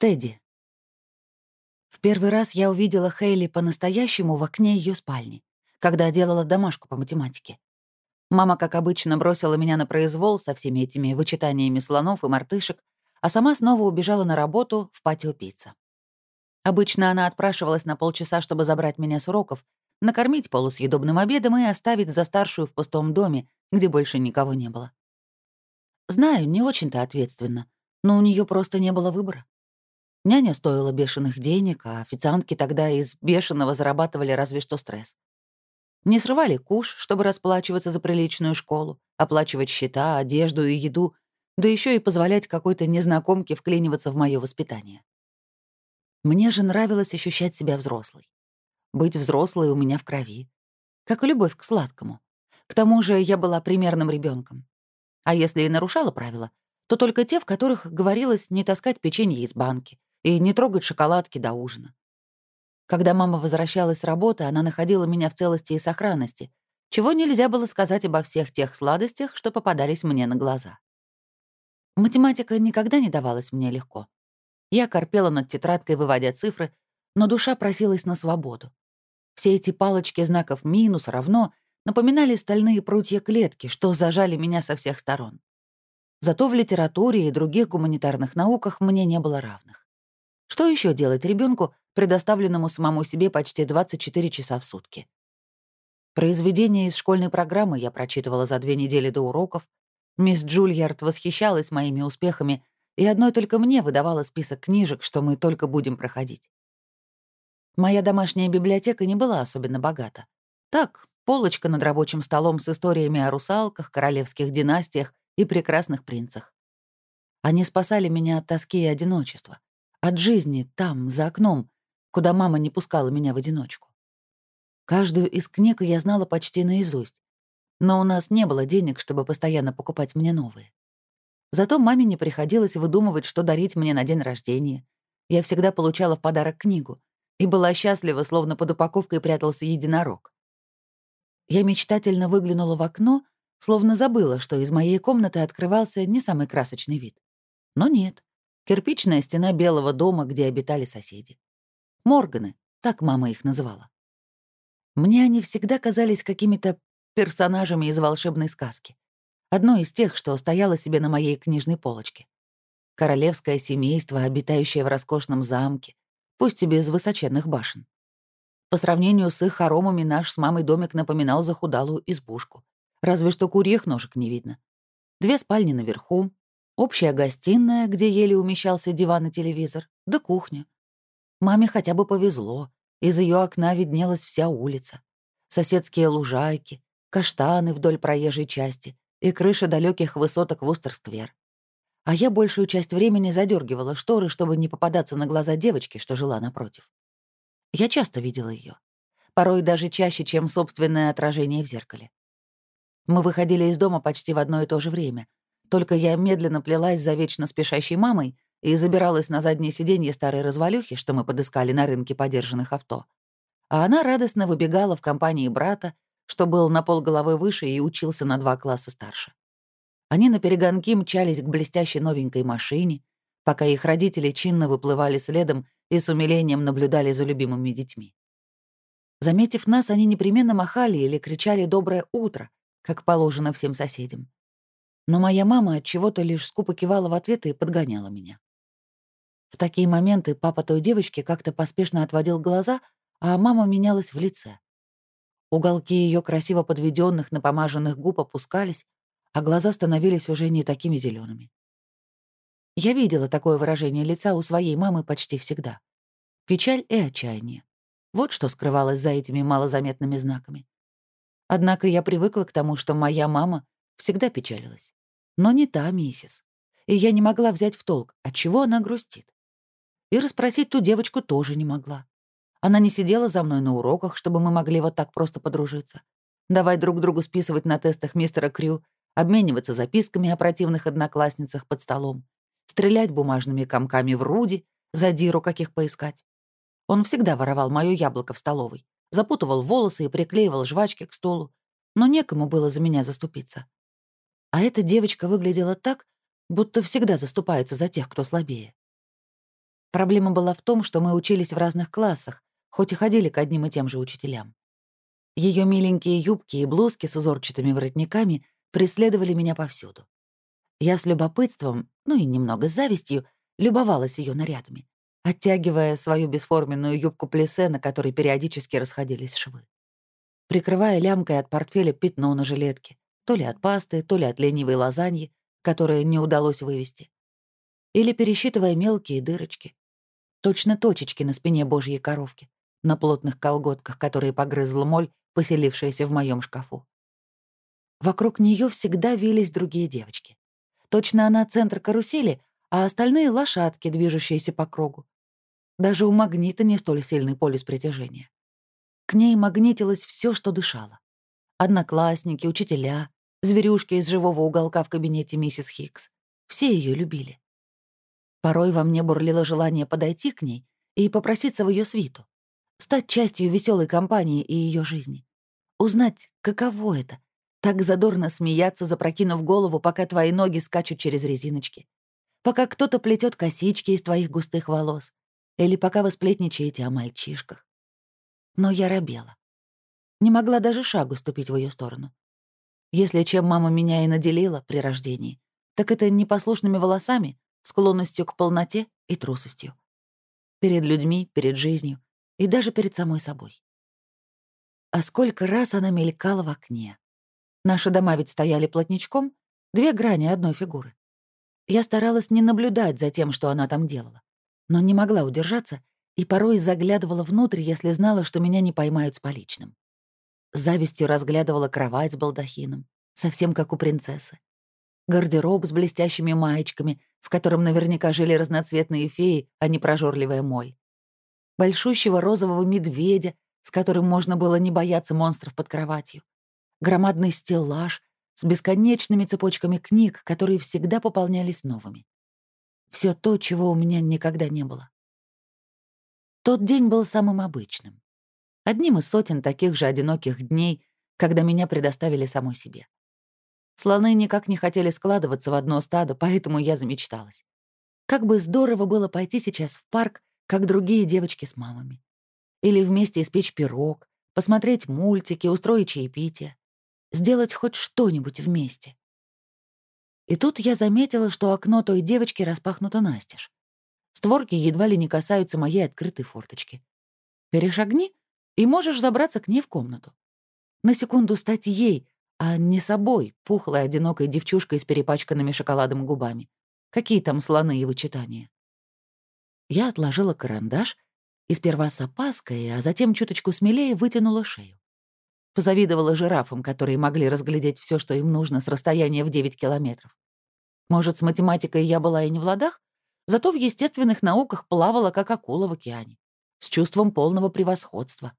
Тедди. В первый раз я увидела Хейли по-настоящему в окне ее спальни, когда делала домашку по математике. Мама, как обычно, бросила меня на произвол со всеми этими вычитаниями слонов и мартышек, а сама снова убежала на работу в патио пицца. Обычно она отпрашивалась на полчаса, чтобы забрать меня с уроков, накормить полусъедобным обедом и оставить за старшую в пустом доме, где больше никого не было. Знаю, не очень-то ответственно, но у нее просто не было выбора. Няня стоила бешеных денег, а официантки тогда из бешеного зарабатывали разве что стресс. Не срывали куш, чтобы расплачиваться за приличную школу, оплачивать счета, одежду и еду, да еще и позволять какой-то незнакомке вклиниваться в мое воспитание. Мне же нравилось ощущать себя взрослой. Быть взрослой у меня в крови. Как и любовь к сладкому. К тому же я была примерным ребенком. А если и нарушала правила, то только те, в которых говорилось не таскать печенье из банки, и не трогать шоколадки до ужина. Когда мама возвращалась с работы, она находила меня в целости и сохранности, чего нельзя было сказать обо всех тех сладостях, что попадались мне на глаза. Математика никогда не давалась мне легко. Я корпела над тетрадкой, выводя цифры, но душа просилась на свободу. Все эти палочки знаков «минус», «равно» напоминали стальные прутья клетки, что зажали меня со всех сторон. Зато в литературе и других гуманитарных науках мне не было равных. Что еще делать ребенку, предоставленному самому себе почти 24 часа в сутки? Произведения из школьной программы я прочитывала за две недели до уроков. Мисс Джульярд восхищалась моими успехами и одной только мне выдавала список книжек, что мы только будем проходить. Моя домашняя библиотека не была особенно богата. Так, полочка над рабочим столом с историями о русалках, королевских династиях и прекрасных принцах. Они спасали меня от тоски и одиночества. От жизни там, за окном, куда мама не пускала меня в одиночку. Каждую из книг я знала почти наизусть, но у нас не было денег, чтобы постоянно покупать мне новые. Зато маме не приходилось выдумывать, что дарить мне на день рождения. Я всегда получала в подарок книгу и была счастлива, словно под упаковкой прятался единорог. Я мечтательно выглянула в окно, словно забыла, что из моей комнаты открывался не самый красочный вид. Но нет. Кирпичная стена белого дома, где обитали соседи. Морганы, так мама их называла. Мне они всегда казались какими-то персонажами из волшебной сказки. Одной из тех, что стояло себе на моей книжной полочке. Королевское семейство, обитающее в роскошном замке, пусть и без высоченных башен. По сравнению с их хоромами наш с мамой домик напоминал захудалую избушку. Разве что курьих ножек не видно. Две спальни наверху, Общая гостиная, где еле умещался диван и телевизор, да кухня. Маме хотя бы повезло. Из ее окна виднелась вся улица. Соседские лужайки, каштаны вдоль проезжей части и крыши далеких высоток в Устер-сквер. А я большую часть времени задергивала шторы, чтобы не попадаться на глаза девочки, что жила напротив. Я часто видела ее, порой даже чаще, чем собственное отражение в зеркале. Мы выходили из дома почти в одно и то же время — только я медленно плелась за вечно спешащей мамой и забиралась на заднее сиденье старой развалюхи, что мы подыскали на рынке подержанных авто. А она радостно выбегала в компании брата, что был на полголовы выше и учился на два класса старше. Они на перегонки мчались к блестящей новенькой машине, пока их родители чинно выплывали следом и с умилением наблюдали за любимыми детьми. Заметив нас, они непременно махали или кричали «доброе утро», как положено всем соседям но моя мама от чего-то лишь скупо кивала в ответ и подгоняла меня. В такие моменты папа той девочки как-то поспешно отводил глаза, а мама менялась в лице. Уголки ее красиво подведенных, напомаженных губ опускались, а глаза становились уже не такими зелеными. Я видела такое выражение лица у своей мамы почти всегда. Печаль и отчаяние. Вот что скрывалось за этими малозаметными знаками. Однако я привыкла к тому, что моя мама всегда печалилась но не та миссис. И я не могла взять в толк, от чего она грустит. И расспросить ту девочку тоже не могла. Она не сидела за мной на уроках, чтобы мы могли вот так просто подружиться. Давай друг другу списывать на тестах мистера Крю, обмениваться записками о противных одноклассницах под столом, стрелять бумажными комками в Руди, задиру каких поискать. Он всегда воровал моё яблоко в столовой, запутывал волосы и приклеивал жвачки к столу, но некому было за меня заступиться. А эта девочка выглядела так, будто всегда заступается за тех, кто слабее. Проблема была в том, что мы учились в разных классах, хоть и ходили к одним и тем же учителям. Ее миленькие юбки и блузки с узорчатыми воротниками преследовали меня повсюду. Я с любопытством, ну и немного завистью, любовалась ее нарядами, оттягивая свою бесформенную юбку плесе, на которой периодически расходились швы. Прикрывая лямкой от портфеля пятно на жилетке, то ли от пасты, то ли от ленивой лазаньи, которое не удалось вывести. Или пересчитывая мелкие дырочки. Точно точечки на спине божьей коровки, на плотных колготках, которые погрызла моль, поселившаяся в моем шкафу. Вокруг нее всегда вились другие девочки. Точно она центр карусели, а остальные — лошадки, движущиеся по кругу. Даже у магнита не столь сильный полюс притяжения. К ней магнитилось все, что дышало. Одноклассники, учителя, зверюшки из живого уголка в кабинете миссис Хикс. Все ее любили. Порой во мне бурлило желание подойти к ней и попроситься в ее свиту, стать частью веселой компании и ее жизни. Узнать, каково это так задорно смеяться, запрокинув голову, пока твои ноги скачут через резиночки. Пока кто-то плетет косички из твоих густых волос. Или пока вы сплетничаете о мальчишках. Но я робела. Не могла даже шагу ступить в ее сторону. Если чем мама меня и наделила при рождении, так это непослушными волосами, склонностью к полноте и трусостью. Перед людьми, перед жизнью и даже перед самой собой. А сколько раз она мелькала в окне, Наши дома ведь стояли плотничком, две грани одной фигуры. Я старалась не наблюдать за тем, что она там делала, но не могла удержаться и порой заглядывала внутрь, если знала, что меня не поймают с поличным. Завистью разглядывала кровать с балдахином, совсем как у принцессы. Гардероб с блестящими маечками, в котором наверняка жили разноцветные феи, а не прожорливая моль. Большущего розового медведя, с которым можно было не бояться монстров под кроватью громадный стеллаж с бесконечными цепочками книг, которые всегда пополнялись новыми. Все то, чего у меня никогда не было. Тот день был самым обычным. Одним из сотен таких же одиноких дней, когда меня предоставили самой себе. Слоны никак не хотели складываться в одно стадо, поэтому я замечталась. Как бы здорово было пойти сейчас в парк, как другие девочки с мамами. Или вместе испечь пирог, посмотреть мультики, устроить чаепитие сделать хоть что-нибудь вместе. И тут я заметила, что окно той девочки распахнуто настежь. Створки едва ли не касаются моей открытой форточки. Перешагни, и можешь забраться к ней в комнату. На секунду стать ей, а не собой, пухлой, одинокой девчушкой с перепачканными шоколадом губами. Какие там слоны и вычитания. Я отложила карандаш и сперва с опаской, а затем чуточку смелее вытянула шею. Позавидовала жирафам, которые могли разглядеть все, что им нужно с расстояния в 9 километров. Может, с математикой я была и не в ладах, зато в естественных науках плавала, как акула в океане, с чувством полного превосходства.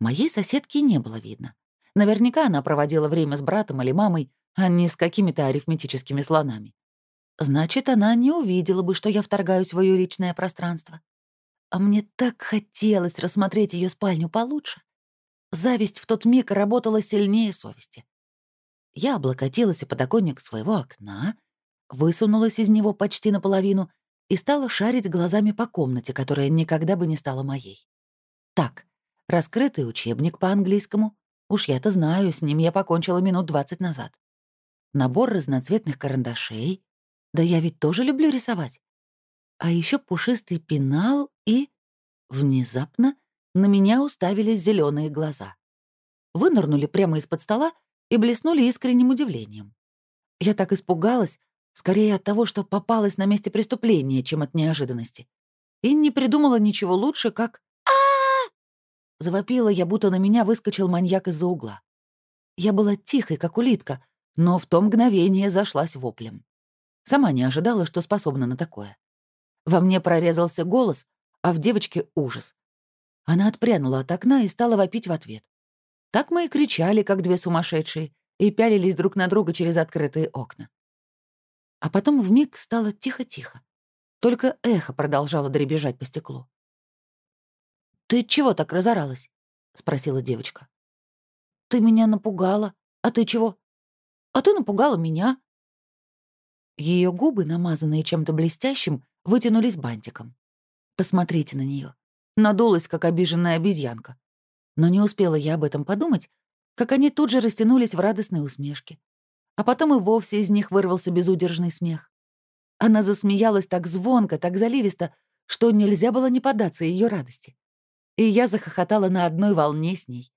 Моей соседки не было видно. Наверняка она проводила время с братом или мамой, а не с какими-то арифметическими слонами. Значит, она не увидела бы, что я вторгаюсь в ее личное пространство. А мне так хотелось рассмотреть ее спальню получше. Зависть в тот миг работала сильнее совести. Я облокотилась о подоконник своего окна, высунулась из него почти наполовину и стала шарить глазами по комнате, которая никогда бы не стала моей. Так, раскрытый учебник по английскому. Уж я-то знаю, с ним я покончила минут двадцать назад. Набор разноцветных карандашей. Да я ведь тоже люблю рисовать. А еще пушистый пенал и... Внезапно на меня уставились зеленые глаза. Вынырнули прямо из-под стола и блеснули искренним удивлением. Я так испугалась, скорее от того, что попалась на месте преступления, чем от неожиданности. И не придумала ничего лучше, как Завопила я, будто на меня выскочил маньяк из-за угла. Я была тихой, как улитка, но в то мгновение зашлась воплем. Сама не ожидала, что способна на такое. Во мне прорезался голос, а в девочке — ужас. Она отпрянула от окна и стала вопить в ответ. Так мы и кричали, как две сумасшедшие, и пялились друг на друга через открытые окна. А потом вмиг стало тихо-тихо. Только эхо продолжало дребезжать по стеклу. «Ты чего так разоралась?» — спросила девочка. «Ты меня напугала. А ты чего?» «А ты напугала меня». Ее губы, намазанные чем-то блестящим, вытянулись бантиком. Посмотрите на нее. Надулась, как обиженная обезьянка. Но не успела я об этом подумать, как они тут же растянулись в радостной усмешке. А потом и вовсе из них вырвался безудержный смех. Она засмеялась так звонко, так заливисто, что нельзя было не поддаться ее радости. И я захохотала на одной волне с ней.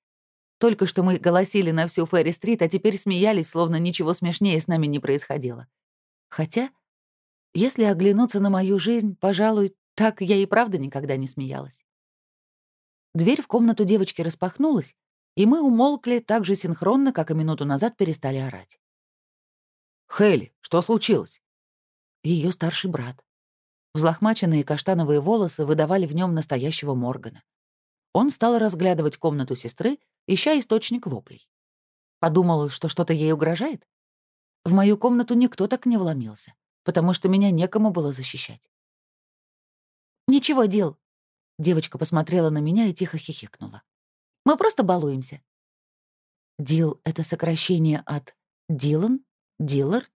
Только что мы голосили на всю Ферри-стрит, а теперь смеялись, словно ничего смешнее с нами не происходило. Хотя, если оглянуться на мою жизнь, пожалуй, так я и правда никогда не смеялась. Дверь в комнату девочки распахнулась, и мы умолкли так же синхронно, как и минуту назад перестали орать. «Хейли, что случилось?» Ее старший брат. Взлохмаченные каштановые волосы выдавали в нем настоящего Моргана. Он стал разглядывать комнату сестры ища источник воплей. Подумал, что что-то ей угрожает? В мою комнату никто так не вломился, потому что меня некому было защищать. «Ничего, Дил». Девочка посмотрела на меня и тихо хихикнула. «Мы просто балуемся». Дил — это сокращение от Дилан? Дилар?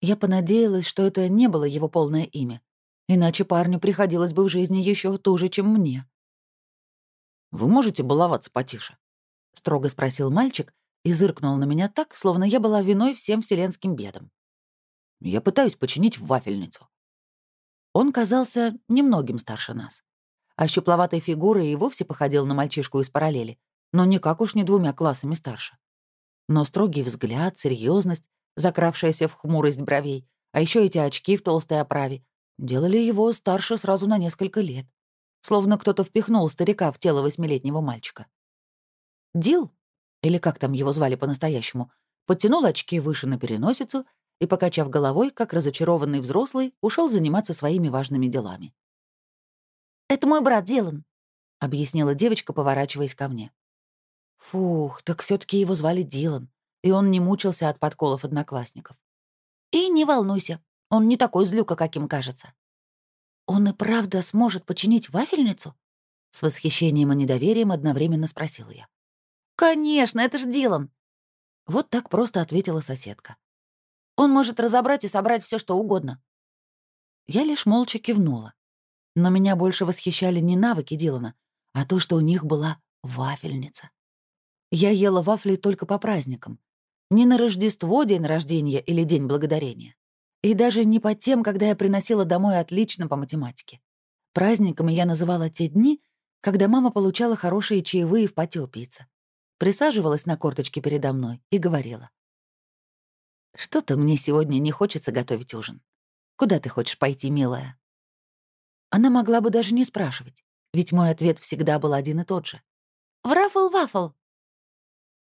Я понадеялась, что это не было его полное имя, иначе парню приходилось бы в жизни еще туже, чем мне. «Вы можете баловаться потише?» — строго спросил мальчик и зыркнул на меня так, словно я была виной всем вселенским бедам. «Я пытаюсь починить вафельницу». Он казался немногим старше нас. А щупловатой фигурой и вовсе походил на мальчишку из параллели, но никак уж не двумя классами старше. Но строгий взгляд, серьезность, закравшаяся в хмурость бровей, а еще эти очки в толстой оправе, делали его старше сразу на несколько лет. Словно кто-то впихнул старика в тело восьмилетнего мальчика. Дил, или как там его звали по-настоящему, подтянул очки выше на переносицу и, покачав головой, как разочарованный взрослый, ушел заниматься своими важными делами. «Это мой брат Дилан», — объяснила девочка, поворачиваясь ко мне. Фух, так все таки его звали Дилан, и он не мучился от подколов одноклассников. «И не волнуйся, он не такой злюка, каким кажется». «Он и правда сможет починить вафельницу?» С восхищением и недоверием одновременно спросила я. «Конечно, это ж Дилан!» Вот так просто ответила соседка. «Он может разобрать и собрать все, что угодно». Я лишь молча кивнула. Но меня больше восхищали не навыки Дилана, а то, что у них была вафельница. Я ела вафли только по праздникам. Не на Рождество, день рождения или День благодарения. И даже не по тем, когда я приносила домой отлично по математике. Праздниками я называла те дни, когда мама получала хорошие чаевые в патио пицца присаживалась на корточке передо мной и говорила. «Что-то мне сегодня не хочется готовить ужин. Куда ты хочешь пойти, милая?» Она могла бы даже не спрашивать, ведь мой ответ всегда был один и тот же. «В рафл-вафл!»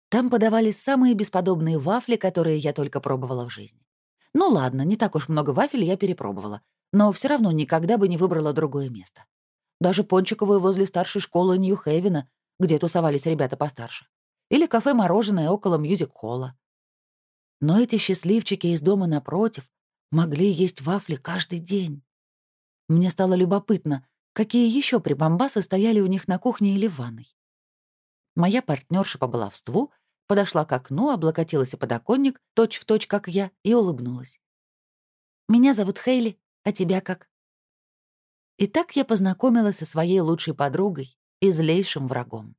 Там подавали самые бесподобные вафли, которые я только пробовала в жизни. Ну ладно, не так уж много вафель я перепробовала, но все равно никогда бы не выбрала другое место. Даже Пончиковую возле старшей школы Нью-Хейвена, где тусовались ребята постарше или кафе-мороженое около мюзик-холла. Но эти счастливчики из дома напротив могли есть вафли каждый день. Мне стало любопытно, какие еще прибамбасы стояли у них на кухне или в ванной. Моя партнерша по баловству подошла к окну, облокотилась о подоконник, точь-в-точь, точь, как я, и улыбнулась. «Меня зовут Хейли, а тебя как?» И так я познакомилась со своей лучшей подругой и злейшим врагом.